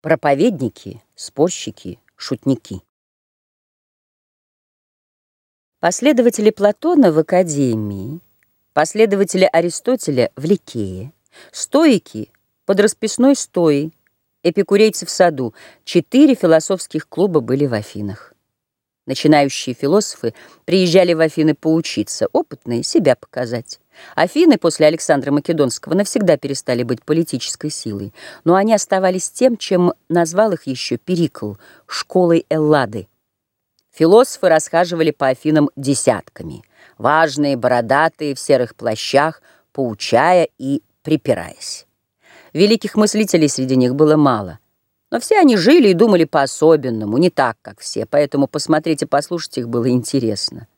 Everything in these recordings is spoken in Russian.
Проповедники, спорщики, шутники. Последователи Платона в Академии, последователи Аристотеля в Ликее, стоики под расписной стоей, эпикурейцы в саду, четыре философских клуба были в Афинах. Начинающие философы приезжали в Афины поучиться, опытные, себя показать. Афины после Александра Македонского навсегда перестали быть политической силой, но они оставались тем, чем назвал их еще Перикл – школой Эллады. Философы расхаживали по Афинам десятками, важные, бородатые, в серых плащах, поучая и припираясь. Великих мыслителей среди них было мало, но все они жили и думали по-особенному, не так, как все, поэтому посмотреть и послушать их было интересно.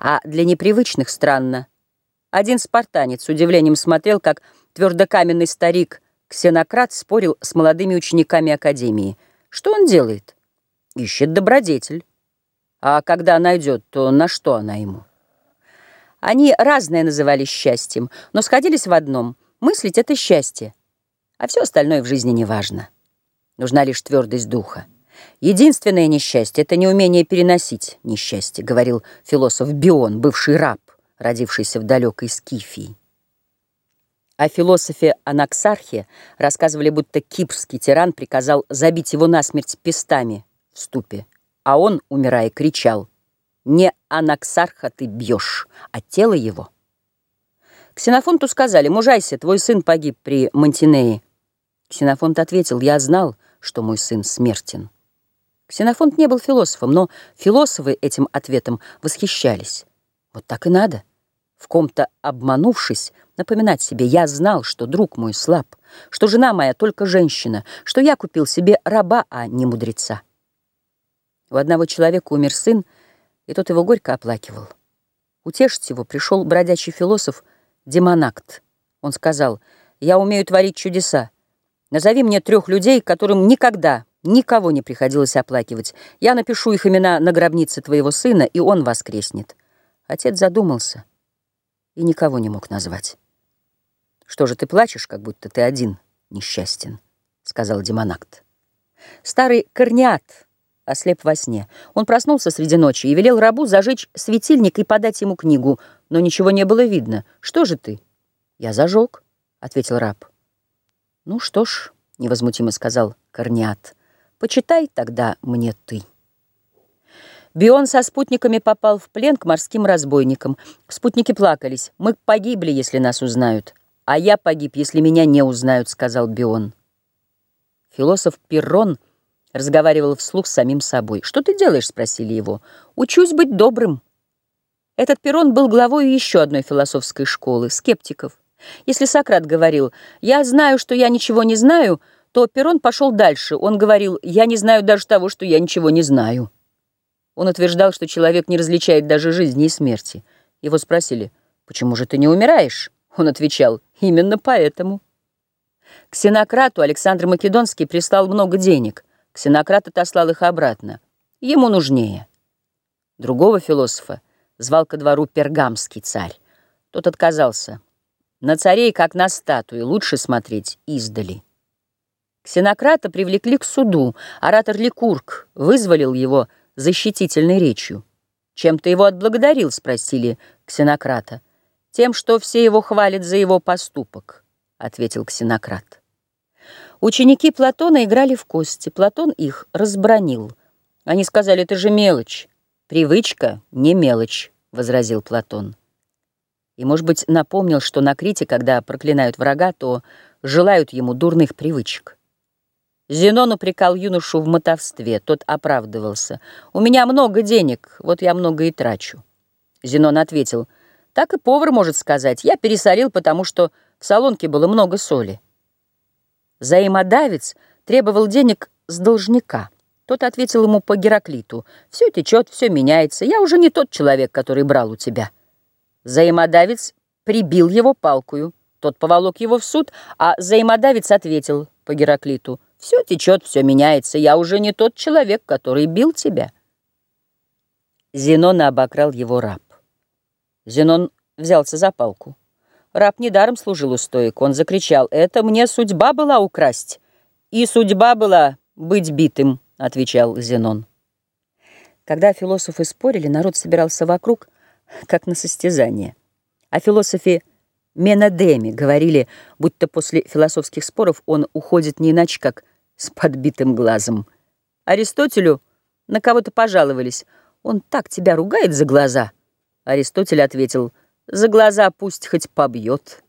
А для непривычных странно – один спартанец с удивлением смотрел, как твердокаменный старик Ксенократ спорил с молодыми учениками Академии. Что он делает? Ищет добродетель. А когда найдет, то на что она ему? Они разное называли счастьем, но сходились в одном — мыслить — это счастье. А все остальное в жизни не важно. Нужна лишь твердость духа. Единственное несчастье — это неумение переносить несчастье, говорил философ Бион, бывший раб родившийся в далекой Скифии. О философе Анаксархе рассказывали, будто кипрский тиран приказал забить его насмерть пестами в ступе, а он, умирая, кричал «Не Анаксарха ты бьешь, а тело его». Ксенофонту сказали «Мужайся, твой сын погиб при Монтинее». Ксенофонт ответил «Я знал, что мой сын смертен». Ксенофонт не был философом, но философы этим ответом восхищались. Вот так и надо. В ком-то обманувшись, напоминать себе, я знал, что друг мой слаб, что жена моя только женщина, что я купил себе раба, а не мудреца. У одного человека умер сын, и тот его горько оплакивал. Утешить его пришел бродячий философ Демонакт. Он сказал, «Я умею творить чудеса. Назови мне трех людей, которым никогда, никого не приходилось оплакивать. Я напишу их имена на гробнице твоего сына, и он воскреснет». Отец задумался и никого не мог назвать. «Что же ты плачешь, как будто ты один несчастен?» — сказал Демонакт. Старый корнеат ослеп во сне. Он проснулся среди ночи и велел рабу зажечь светильник и подать ему книгу, но ничего не было видно. «Что же ты?» «Я зажег», — ответил раб. «Ну что ж», — невозмутимо сказал корнеат, — «почитай тогда мне ты». Бион со спутниками попал в плен к морским разбойникам. Спутники плакались. «Мы погибли, если нас узнают». «А я погиб, если меня не узнают», — сказал Бион. Философ Пиррон разговаривал вслух с самим собой. «Что ты делаешь?» — спросили его. «Учусь быть добрым». Этот Пиррон был главой еще одной философской школы — скептиков. Если Сократ говорил «я знаю, что я ничего не знаю», то Пиррон пошел дальше. Он говорил «я не знаю даже того, что я ничего не знаю». Он утверждал, что человек не различает даже жизни и смерти. Его спросили, «Почему же ты не умираешь?» Он отвечал, «Именно поэтому». К Ксенократу Александр Македонский прислал много денег. Ксенократ отослал их обратно. Ему нужнее. Другого философа звал ко двору пергамский царь. Тот отказался. На царей, как на статуи, лучше смотреть издали. Ксенократа привлекли к суду. Оратор Ликург вызволил его защитительной речью. «Чем ты его отблагодарил?» — спросили Ксенократа. «Тем, что все его хвалят за его поступок», — ответил Ксенократ. Ученики Платона играли в кости. Платон их разбронил. Они сказали, это же мелочь. «Привычка — не мелочь», — возразил Платон. И, может быть, напомнил, что на Крите, когда проклинают врага, то желают ему дурных привычек. Зенон упрекал юношу в мотовстве, тот оправдывался. «У меня много денег, вот я много и трачу». Зенон ответил, «Так и повар может сказать, я пересолил, потому что в солонке было много соли». Заимодавец требовал денег с должника. Тот ответил ему по Гераклиту, «Все течет, все меняется, я уже не тот человек, который брал у тебя». Заимодавец прибил его палкою. Тот поволок его в суд, а заимодавец ответил по Гераклиту, все течет, все меняется. Я уже не тот человек, который бил тебя. Зенона обокрал его раб. Зенон взялся за палку. Раб недаром служил у стоек. Он закричал, «Это мне судьба была украсть!» «И судьба была быть битым», — отвечал Зенон. Когда философы спорили, народ собирался вокруг, как на состязание. О философе Менадеме говорили, будто после философских споров он уходит не иначе, как с подбитым глазом. Аристотелю на кого-то пожаловались. Он так тебя ругает за глаза. Аристотель ответил, за глаза пусть хоть побьет.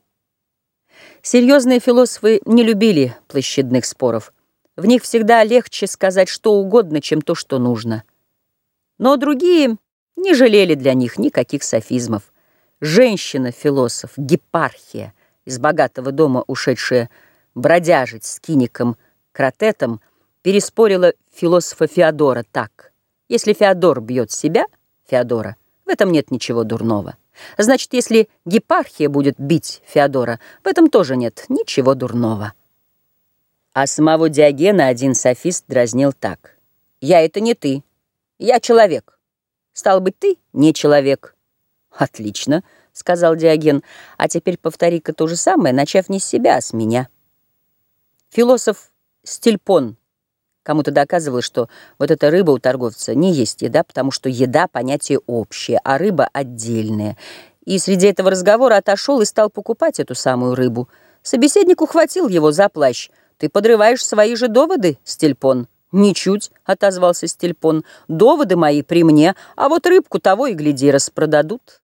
Серьезные философы не любили площадных споров. В них всегда легче сказать что угодно, чем то, что нужно. Но другие не жалели для них никаких софизмов. Женщина-философ, гепархия, из богатого дома ушедшая бродяжить с киником Кратетом, переспорила философа Феодора так. Если Феодор бьет себя, Феодора, в этом нет ничего дурного. Значит, если гепархия будет бить Феодора, в этом тоже нет ничего дурного. А самого Диогена один софист дразнил так. «Я — это не ты. Я человек. Стал быть, ты не человек». «Отлично», — сказал Диоген. «А теперь повтори-ка то же самое, начав не с себя, а с меня». Философ Стильпон кому-то доказывал, что вот эта рыба у торговца не есть еда, потому что еда — понятие общее, а рыба — отдельная. И среди этого разговора отошел и стал покупать эту самую рыбу. Собеседник ухватил его за плащ. «Ты подрываешь свои же доводы, Стильпон?» «Ничуть», — отозвался Стильпон. «Доводы мои при мне, а вот рыбку того и гляди распродадут».